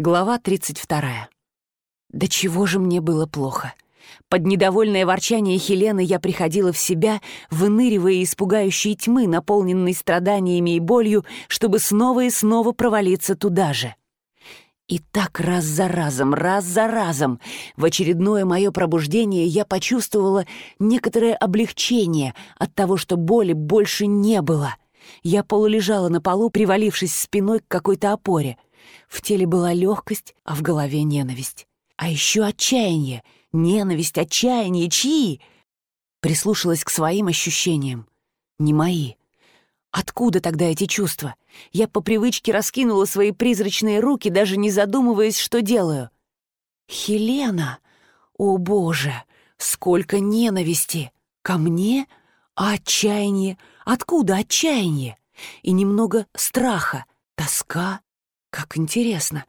Глава 32. Да чего же мне было плохо? Под недовольное ворчание Хелены я приходила в себя, выныривая из пугающей тьмы, наполненной страданиями и болью, чтобы снова и снова провалиться туда же. И так раз за разом, раз за разом, в очередное мое пробуждение я почувствовала некоторое облегчение от того, что боли больше не было. Я полулежала на полу, привалившись спиной к какой-то опоре — в теле была легкость, а в голове ненависть. А еще отчаяние. Ненависть, отчаяние. Чьи? Прислушалась к своим ощущениям. Не мои. Откуда тогда эти чувства? Я по привычке раскинула свои призрачные руки, даже не задумываясь, что делаю. «Хелена! О, Боже! Сколько ненависти! Ко мне? А отчаяние? Откуда отчаяние? И немного страха, тоска, как интересно.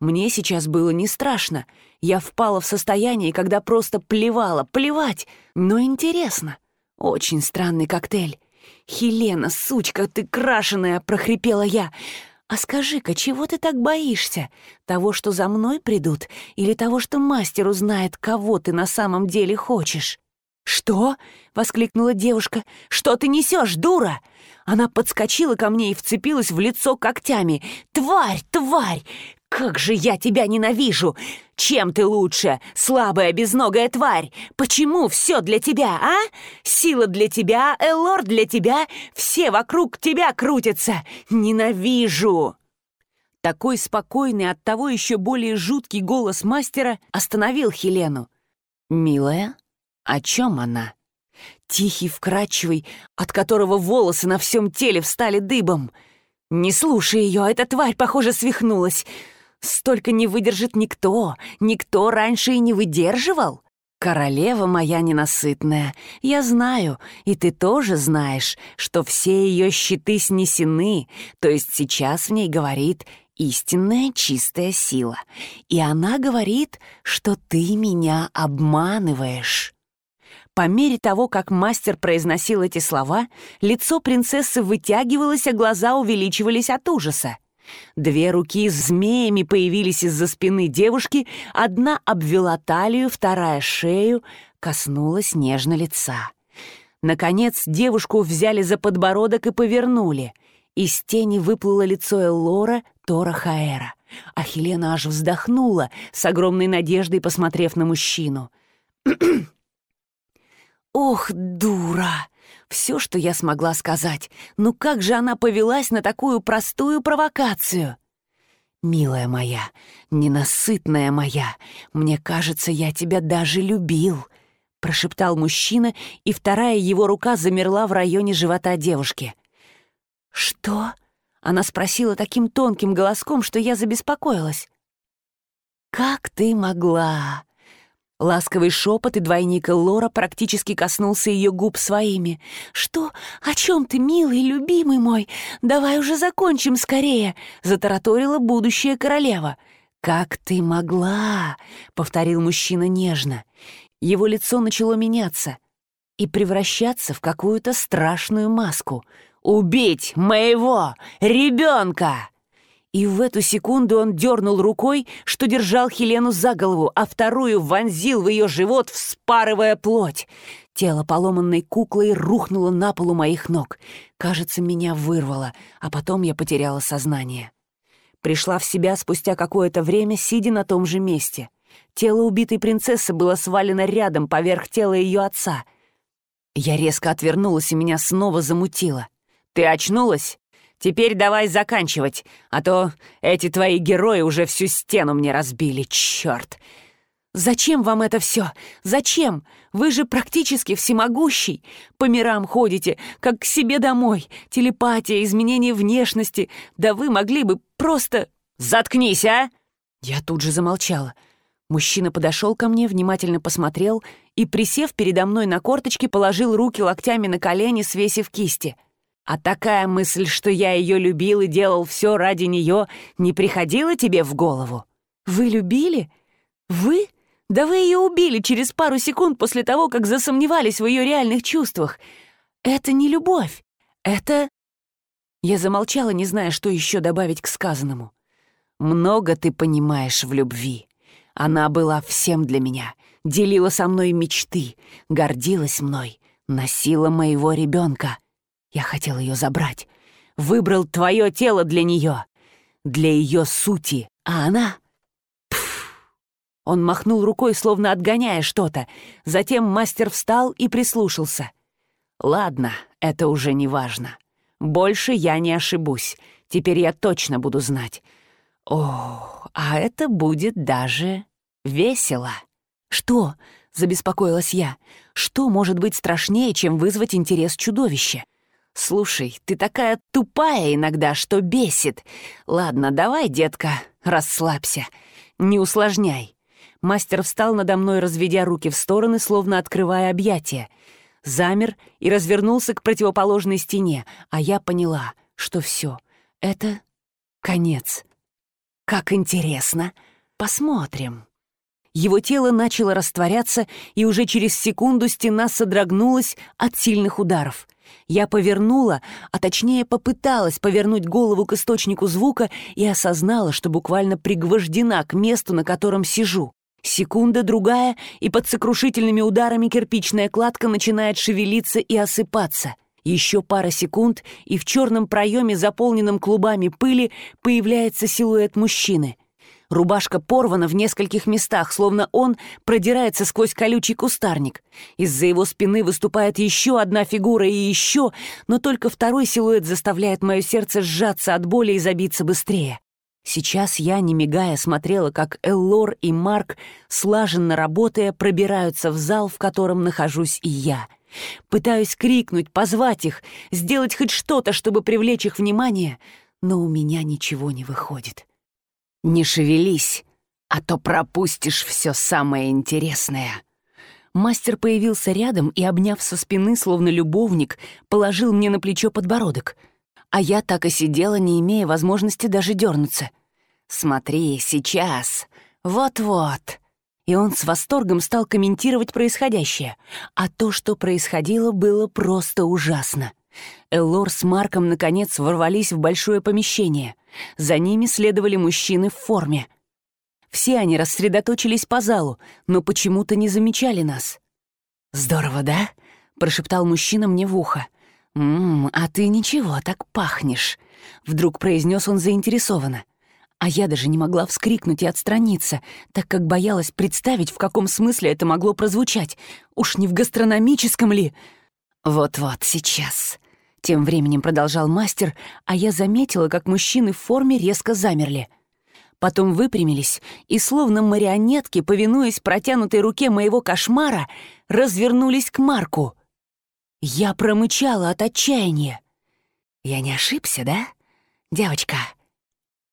Мне сейчас было не страшно. Я впала в состояние, когда просто плевала, плевать. Но интересно. Очень странный коктейль. «Хелена, сучка, ты крашеная!» — прохрипела я. «А скажи-ка, чего ты так боишься? Того, что за мной придут, или того, что мастер узнает, кого ты на самом деле хочешь?» «Что?» — воскликнула девушка. «Что ты несешь, дура?» Она подскочила ко мне и вцепилась в лицо когтями. «Тварь, тварь! Как же я тебя ненавижу! Чем ты лучше, слабая безногая тварь? Почему все для тебя, а? Сила для тебя, Элор для тебя, все вокруг тебя крутятся! Ненавижу!» Такой спокойный, оттого еще более жуткий голос мастера остановил Хелену. «Милая, о чем она?» Тихий, вкрадчивый, от которого волосы на всем теле встали дыбом. «Не слушай ее, эта тварь, похоже, свихнулась. Столько не выдержит никто, никто раньше и не выдерживал. Королева моя ненасытная, я знаю, и ты тоже знаешь, что все ее щиты снесены, то есть сейчас в ней говорит истинная чистая сила. И она говорит, что ты меня обманываешь». По мере того, как мастер произносил эти слова, лицо принцессы вытягивалось, а глаза увеличивались от ужаса. Две руки с змеями появились из-за спины девушки, одна обвела талию, вторая — шею, коснулась нежно лица. Наконец девушку взяли за подбородок и повернули. Из тени выплыло лицо Эллора Тора Хаэра. А Хелена аж вздохнула, с огромной надеждой посмотрев на мужчину. Ох, дура! Все, что я смогла сказать. Ну как же она повелась на такую простую провокацию? «Милая моя, ненасытная моя, мне кажется, я тебя даже любил», — прошептал мужчина, и вторая его рука замерла в районе живота девушки. «Что?» — она спросила таким тонким голоском, что я забеспокоилась. «Как ты могла?» Ласковый шепот и двойник Лора практически коснулся ее губ своими. «Что? О чем ты, милый, любимый мой? Давай уже закончим скорее!» — затараторила будущая королева. «Как ты могла?» — повторил мужчина нежно. Его лицо начало меняться и превращаться в какую-то страшную маску. «Убить моего ребенка!» И в эту секунду он дернул рукой, что держал Хелену за голову, а вторую вонзил в ее живот, вспарывая плоть. Тело поломанной куклой рухнуло на полу моих ног. Кажется, меня вырвало, а потом я потеряла сознание. Пришла в себя спустя какое-то время, сидя на том же месте. Тело убитой принцессы было свалено рядом поверх тела ее отца. Я резко отвернулась, и меня снова замутило. «Ты очнулась?» Теперь давай заканчивать, а то эти твои герои уже всю стену мне разбили, черт. Зачем вам это все? Зачем? Вы же практически всемогущий. По мирам ходите, как к себе домой. Телепатия, изменение внешности. Да вы могли бы просто... Заткнись, а! Я тут же замолчала. Мужчина подошел ко мне, внимательно посмотрел и, присев передо мной на корточки, положил руки локтями на колени, свесив кисти — а такая мысль, что я ее любил и делал все ради нее, не приходила тебе в голову? Вы любили? Вы? Да вы ее убили через пару секунд после того, как засомневались в ее реальных чувствах. Это не любовь. Это... Я замолчала, не зная, что еще добавить к сказанному. Много ты понимаешь в любви. Она была всем для меня, делила со мной мечты, гордилась мной, носила моего ребенка. Я хотел ее забрать, выбрал твое тело для нее, для ее сути, а она... Пф. Он махнул рукой, словно отгоняя что-то. Затем мастер встал и прислушался. «Ладно, это уже не важно. Больше я не ошибусь. Теперь я точно буду знать. О, а это будет даже весело». «Что?» — забеспокоилась я. «Что может быть страшнее, чем вызвать интерес чудовища?» «Слушай, ты такая тупая иногда, что бесит. Ладно, давай, детка, расслабься. Не усложняй». Мастер встал надо мной, разведя руки в стороны, словно открывая объятия. Замер и развернулся к противоположной стене, а я поняла, что все, это конец. Как интересно. Посмотрим. Его тело начало растворяться, и уже через секунду стена содрогнулась от сильных ударов. Я повернула, а точнее попыталась повернуть голову к источнику звука и осознала, что буквально пригвождена к месту, на котором сижу. Секунда, другая, и под сокрушительными ударами кирпичная кладка начинает шевелиться и осыпаться. Еще пара секунд, и в черном проеме, заполненном клубами пыли, появляется силуэт мужчины. Рубашка порвана в нескольких местах, словно он продирается сквозь колючий кустарник. Из-за его спины выступает еще одна фигура и еще, но только второй силуэт заставляет мое сердце сжаться от боли и забиться быстрее. Сейчас я, не мигая, смотрела, как Эллор и Марк, слаженно работая, пробираются в зал, в котором нахожусь и я. Пытаюсь крикнуть, позвать их, сделать хоть что-то, чтобы привлечь их внимание, но у меня ничего не выходит. «Не шевелись, а то пропустишь все самое интересное». Мастер появился рядом и, обняв со спины, словно любовник, положил мне на плечо подбородок. А я так и сидела, не имея возможности даже дернуться. «Смотри, сейчас. Вот-вот». И он с восторгом стал комментировать происходящее. А то, что происходило, было просто ужасно. Эллор с Марком, наконец, ворвались в большое помещение. За ними следовали мужчины в форме. Все они рассредоточились по залу, но почему-то не замечали нас. «Здорово, да?» — прошептал мужчина мне в ухо. «Ммм, а ты ничего, так пахнешь», — вдруг произнес он заинтересованно. А я даже не могла вскрикнуть и отстраниться, так как боялась представить, в каком смысле это могло прозвучать. Уж не в гастрономическом ли? «Вот-вот, сейчас», тем временем продолжал мастер, а я заметила, как мужчины в форме резко замерли. Потом выпрямились и, словно марионетки, повинуясь протянутой руке моего кошмара, развернулись к Марку. Я промычала от отчаяния. «Я не ошибся, да, девочка?»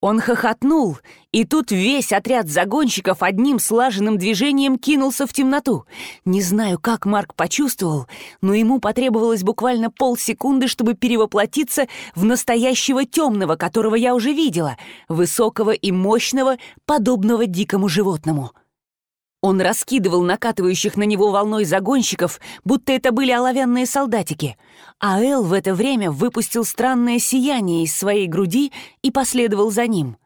Он хохотнул, и тут весь отряд загонщиков одним слаженным движением кинулся в темноту. Не знаю, как Марк почувствовал, но ему потребовалось буквально полсекунды, чтобы перевоплотиться в настоящего темного, которого я уже видела, высокого и мощного, подобного дикому животному. Он раскидывал накатывающих на него волной загонщиков, будто это были оловянные солдатики, а Эл в это время выпустил странное сияние из своей груди и последовал за ним.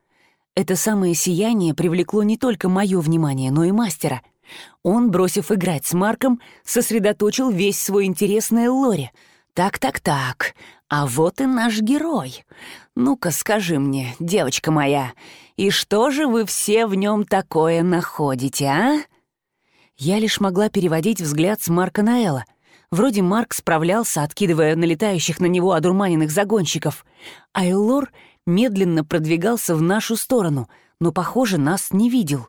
Это самое сияние привлекло не только мое внимание, но и мастера. Он, бросив играть с Марком, сосредоточил весь свой интерес на Эллоре. «Так-так-так, а вот и наш герой. Ну-ка скажи мне, девочка моя, и что же вы все в нем такое находите, а?» Я лишь могла переводить взгляд с Марка на Элла. Вроде Марк справлялся, откидывая налетающих на него одурманенных загонщиков, а Эллор медленно продвигался в нашу сторону, но, похоже, нас не видел.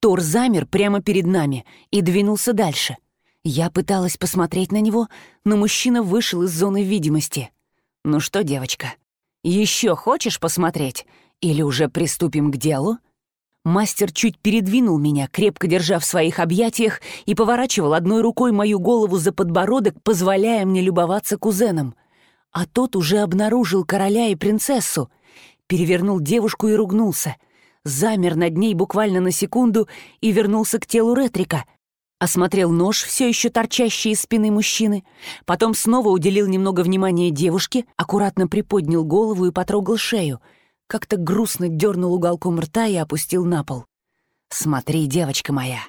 Тор замер прямо перед нами и двинулся дальше. Я пыталась посмотреть на него, но мужчина вышел из зоны видимости. «Ну что, девочка, еще хочешь посмотреть? Или уже приступим к делу?» Мастер чуть передвинул меня, крепко держа в своих объятиях, и поворачивал одной рукой мою голову за подбородок, позволяя мне любоваться кузеном. А тот уже обнаружил короля и принцессу. Перевернул девушку и ругнулся. Замер над ней буквально на секунду и вернулся к телу Ретрика. Осмотрел нож, все еще торчащий из спины мужчины. Потом снова уделил немного внимания девушке, аккуратно приподнял голову и потрогал шею — как-то грустно дернул уголком рта и опустил на пол. «Смотри, девочка моя,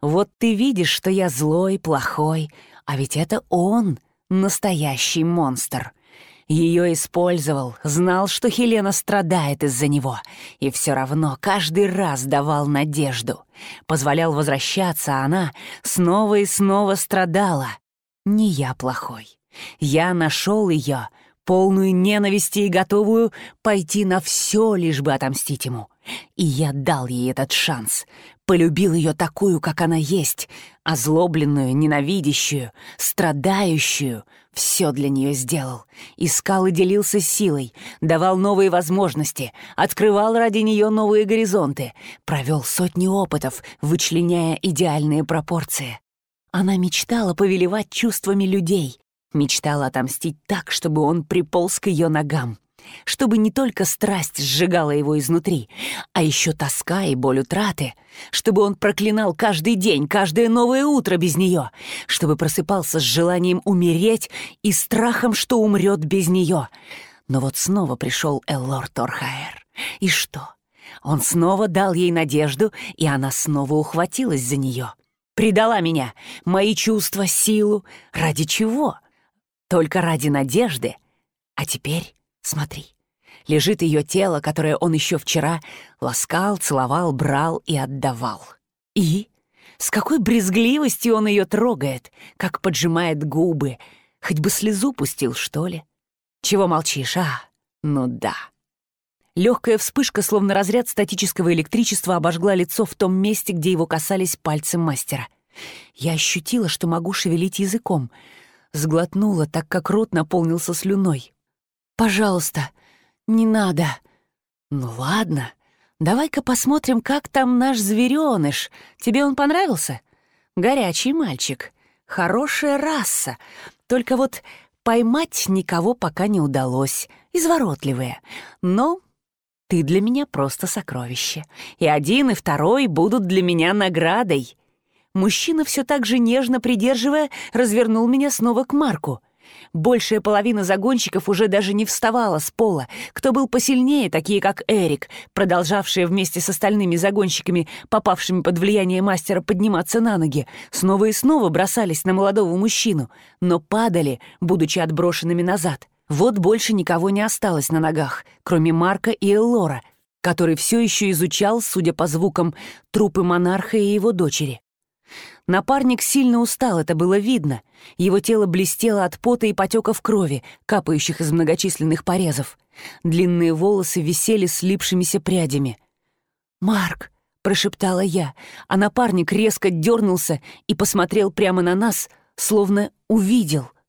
вот ты видишь, что я злой, плохой, а ведь это он, настоящий монстр. Ее использовал, знал, что Хелена страдает из-за него, и все равно каждый раз давал надежду. Позволял возвращаться, а она снова и снова страдала. Не я плохой. Я нашел ее, полную ненависти и готовую пойти на все, лишь бы отомстить ему. И я дал ей этот шанс. Полюбил ее такую, как она есть, озлобленную, ненавидящую, страдающую. Все для нее сделал. Искал и делился силой, давал новые возможности, открывал ради нее новые горизонты, провел сотни опытов, вычленяя идеальные пропорции. Она мечтала повелевать чувствами людей, мечтала отомстить так, чтобы он приполз к ее ногам чтобы не только страсть сжигала его изнутри, а еще тоска и боль утраты, чтобы он проклинал каждый день, каждое новое утро без нее, чтобы просыпался с желанием умереть и страхом, что умрет без нее. Но вот снова пришел Эллор Торхаэр. И что? Он снова дал ей надежду, и она снова ухватилась за нее. Предала меня, мои чувства, силу. Ради чего? Только ради надежды. А теперь Смотри, лежит ее тело, которое он еще вчера ласкал, целовал, брал и отдавал. И с какой брезгливостью он ее трогает, как поджимает губы. Хоть бы слезу пустил, что ли? Чего молчишь, а? Ну да. Легкая вспышка, словно разряд статического электричества, обожгла лицо в том месте, где его касались пальцы мастера. Я ощутила, что могу шевелить языком. Сглотнула, так как рот наполнился слюной. Пожалуйста, не надо. Ну ладно, давай-ка посмотрим, как там наш зверёныш. Тебе он понравился? Горячий мальчик. Хорошая раса. Только вот поймать никого пока не удалось. Изворотливые. Но ты для меня просто сокровище. И один, и второй будут для меня наградой. Мужчина все так же нежно придерживая, развернул меня снова к Марку — Большая половина загонщиков уже даже не вставала с пола. Кто был посильнее, такие как Эрик, продолжавшие вместе с остальными загонщиками, попавшими под влияние мастера, подниматься на ноги, снова и снова бросались на молодого мужчину, но падали, будучи отброшенными назад. Вот больше никого не осталось на ногах, кроме Марка и Эллора, который все еще изучал, судя по звукам, трупы монарха и его дочери. Напарник сильно устал, это было видно. Его тело блестело от пота и потеков крови, капающих из многочисленных порезов. Длинные волосы висели слипшимися прядями. «Марк!» — прошептала я, а напарник резко дернулся и посмотрел прямо на нас, словно увидел —